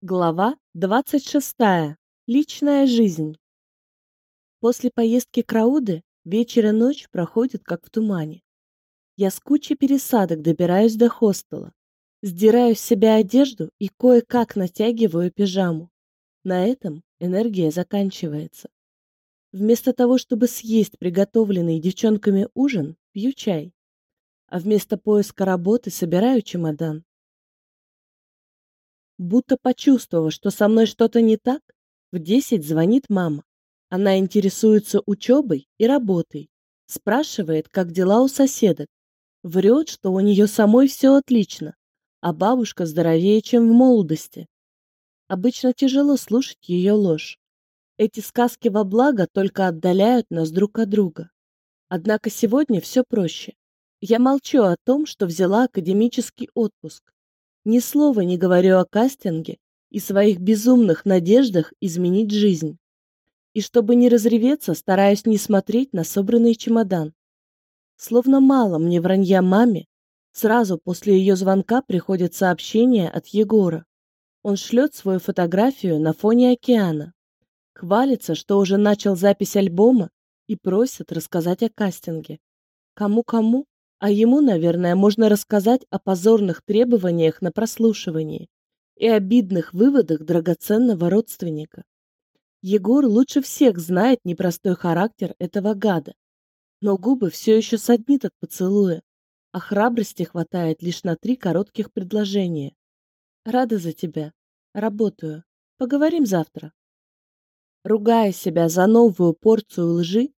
Глава 26. Личная жизнь. После поездки к Рауде вечер и ночь проходят как в тумане. Я с кучей пересадок добираюсь до хостела, сдираю с себя одежду и кое-как натягиваю пижаму. На этом энергия заканчивается. Вместо того, чтобы съесть приготовленный девчонками ужин, пью чай. А вместо поиска работы собираю чемодан Будто почувствовав, что со мной что-то не так, в десять звонит мама. Она интересуется учебой и работой, спрашивает, как дела у соседок. Врет, что у нее самой все отлично, а бабушка здоровее, чем в молодости. Обычно тяжело слушать ее ложь. Эти сказки во благо только отдаляют нас друг от друга. Однако сегодня все проще. Я молчу о том, что взяла академический отпуск. Ни слова не говорю о кастинге и своих безумных надеждах изменить жизнь. И чтобы не разреветься, стараюсь не смотреть на собранный чемодан. Словно мало мне вранья маме, сразу после ее звонка приходит сообщение от Егора. Он шлет свою фотографию на фоне океана. Хвалится, что уже начал запись альбома и просит рассказать о кастинге. Кому-кому, а ему, наверное, можно рассказать о позорных требованиях на прослушивании и обидных выводах драгоценного родственника. Егор лучше всех знает непростой характер этого гада, но губы все еще саднит от поцелуя, а храбрости хватает лишь на три коротких предложения. Рада за тебя. Работаю. Поговорим завтра. Ругая себя за новую порцию лжи,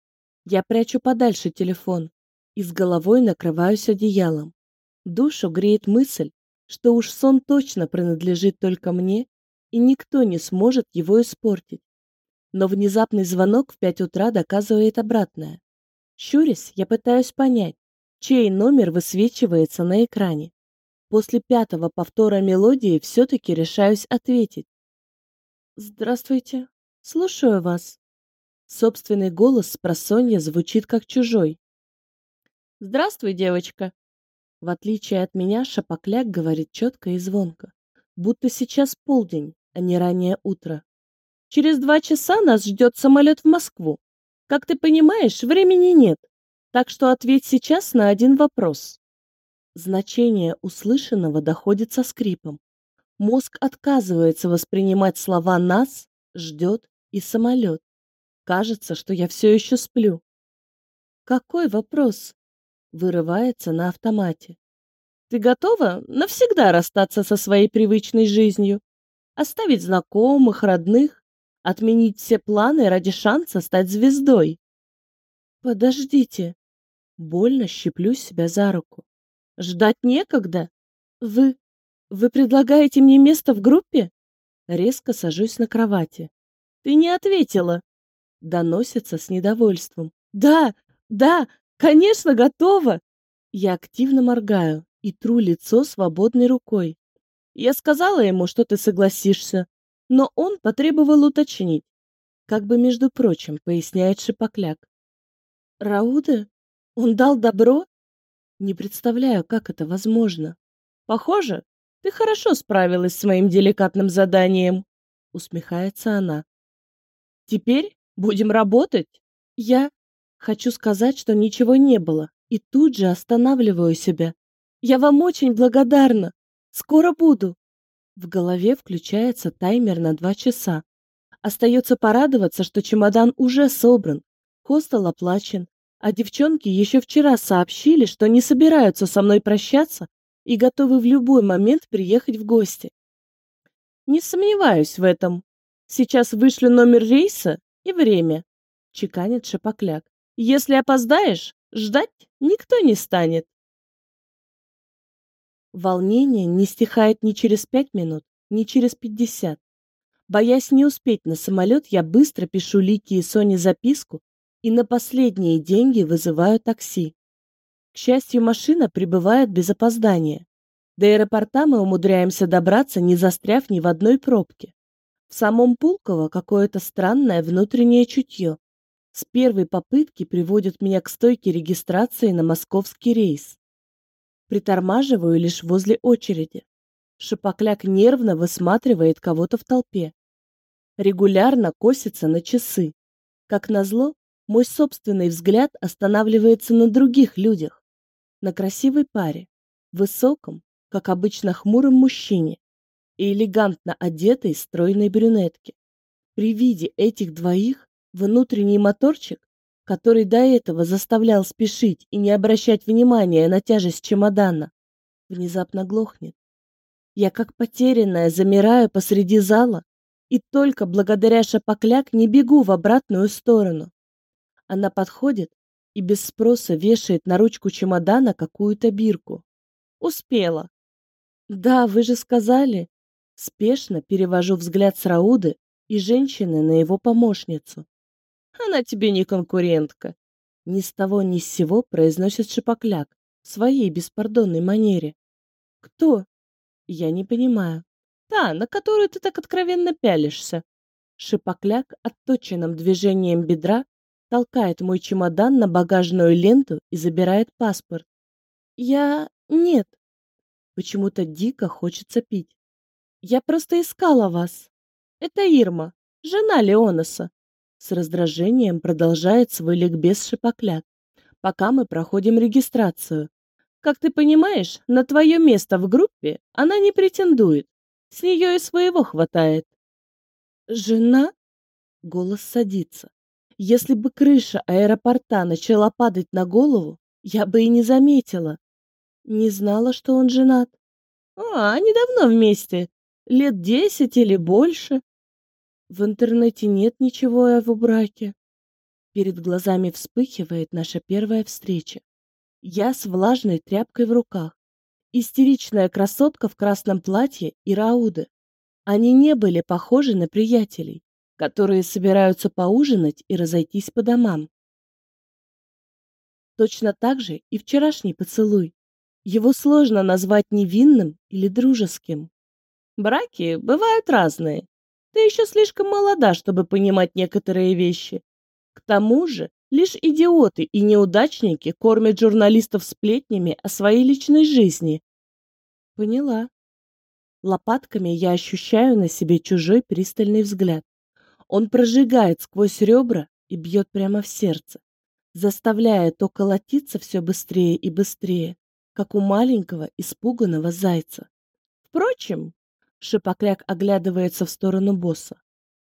я прячу подальше телефон и с головой накрываюсь одеялом. Душу греет мысль, что уж сон точно принадлежит только мне, и никто не сможет его испортить. Но внезапный звонок в пять утра доказывает обратное. Щурясь, я пытаюсь понять, чей номер высвечивается на экране. После пятого повтора мелодии все-таки решаюсь ответить. «Здравствуйте. Слушаю вас». Собственный голос с просонья звучит как чужой. Здравствуй, девочка. В отличие от меня, Шапокляк говорит четко и звонко, будто сейчас полдень, а не раннее утро. Через два часа нас ждет самолет в Москву. Как ты понимаешь, времени нет, так что ответь сейчас на один вопрос. Значение услышанного доходит со скрипом. Мозг отказывается воспринимать слова «нас», «ждет» и «самолет». Кажется, что я все еще сплю. Какой вопрос? Вырывается на автомате. Ты готова навсегда расстаться со своей привычной жизнью, оставить знакомых, родных, отменить все планы ради шанса стать звездой? Подождите. Больно щиплю себя за руку. Ждать некогда. Вы... Вы предлагаете мне место в группе? Резко сажусь на кровати. Ты не ответила. Доносится с недовольством. Да, да, Конечно, готова. Я активно моргаю и тру лицо свободной рукой. Я сказала ему, что ты согласишься, но он потребовал уточнить. Как бы, между прочим, поясняет Шипокляк. Рауда? Он дал добро? Не представляю, как это возможно. Похоже, ты хорошо справилась с моим деликатным заданием, усмехается она. Теперь будем работать. Я Хочу сказать, что ничего не было, и тут же останавливаю себя. Я вам очень благодарна. Скоро буду. В голове включается таймер на два часа. Остается порадоваться, что чемодан уже собран, хостел оплачен, а девчонки еще вчера сообщили, что не собираются со мной прощаться и готовы в любой момент приехать в гости. Не сомневаюсь в этом. Сейчас вышлю номер рейса и время, чеканит Шапокляк. Если опоздаешь, ждать никто не станет. Волнение не стихает ни через пять минут, ни через пятьдесят. Боясь не успеть на самолет, я быстро пишу Лике и Соне записку и на последние деньги вызываю такси. К счастью, машина прибывает без опоздания. До аэропорта мы умудряемся добраться, не застряв ни в одной пробке. В самом Пулково какое-то странное внутреннее чутье. С первой попытки приводят меня к стойке регистрации на московский рейс. Притормаживаю лишь возле очереди. Шипокляк нервно высматривает кого-то в толпе. Регулярно косится на часы. Как назло, мой собственный взгляд останавливается на других людях. На красивой паре, высоком, как обычно хмуром мужчине и элегантно одетой стройной брюнетке. При виде этих двоих внутренний моторчик, который до этого заставлял спешить и не обращать внимания на тяжесть чемодана, внезапно глохнет. Я как потерянная замираю посреди зала и только благодаря шапокляк не бегу в обратную сторону. Она подходит и без спроса вешает на ручку чемодана какую-то бирку. Успела. Да, вы же сказали. Спешно перевожу взгляд с Рауды и женщины на его помощницу. Она тебе не конкурентка. Ни с того ни с сего произносит Шипокляк в своей беспардонной манере. Кто? Я не понимаю. Та, на которую ты так откровенно пялишься. Шипокляк отточенным движением бедра толкает мой чемодан на багажную ленту и забирает паспорт. Я... нет. Почему-то дико хочется пить. Я просто искала вас. Это Ирма, жена Леонаса. С раздражением продолжает свой ликбез Шипокляк, пока мы проходим регистрацию. Как ты понимаешь, на твое место в группе она не претендует. С нее и своего хватает. Жена? Голос садится. Если бы крыша аэропорта начала падать на голову, я бы и не заметила. Не знала, что он женат. А, они давно вместе. Лет десять или больше. В интернете нет ничего о его браке. Перед глазами вспыхивает наша первая встреча. Я с влажной тряпкой в руках. Истеричная красотка в красном платье и Рауды. Они не были похожи на приятелей, которые собираются поужинать и разойтись по домам. Точно так же и вчерашний поцелуй. Его сложно назвать невинным или дружеским. Браки бывают разные. Ты еще слишком молода, чтобы понимать некоторые вещи. К тому же, Лишь идиоты и неудачники кормят журналистов сплетнями о своей личной жизни. Поняла. Лопатками я ощущаю на себе чужой пристальный взгляд. Он прожигает сквозь ребра и бьет прямо в сердце, заставляя то колотиться все быстрее и быстрее, как у маленького испуганного зайца. Впрочем, Шипокляк оглядывается в сторону босса.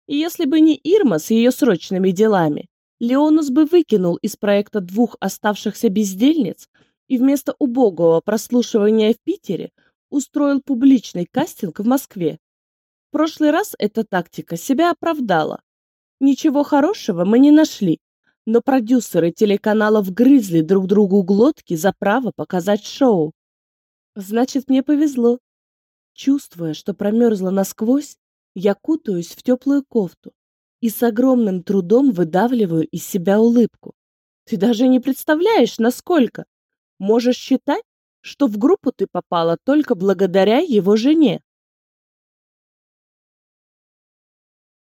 Если бы не Ирма с ее срочными делами, Леонус бы выкинул из проекта двух оставшихся бездельниц и вместо убогого прослушивания в Питере устроил публичный кастинг в Москве. В прошлый раз эта тактика себя оправдала. Ничего хорошего мы не нашли, но продюсеры телеканалов грызли друг другу глотки за право показать шоу. Значит, мне повезло. Чувствуя, что промерзла насквозь, я кутаюсь в теплую кофту и с огромным трудом выдавливаю из себя улыбку. Ты даже не представляешь, насколько. Можешь считать, что в группу ты попала только благодаря его жене.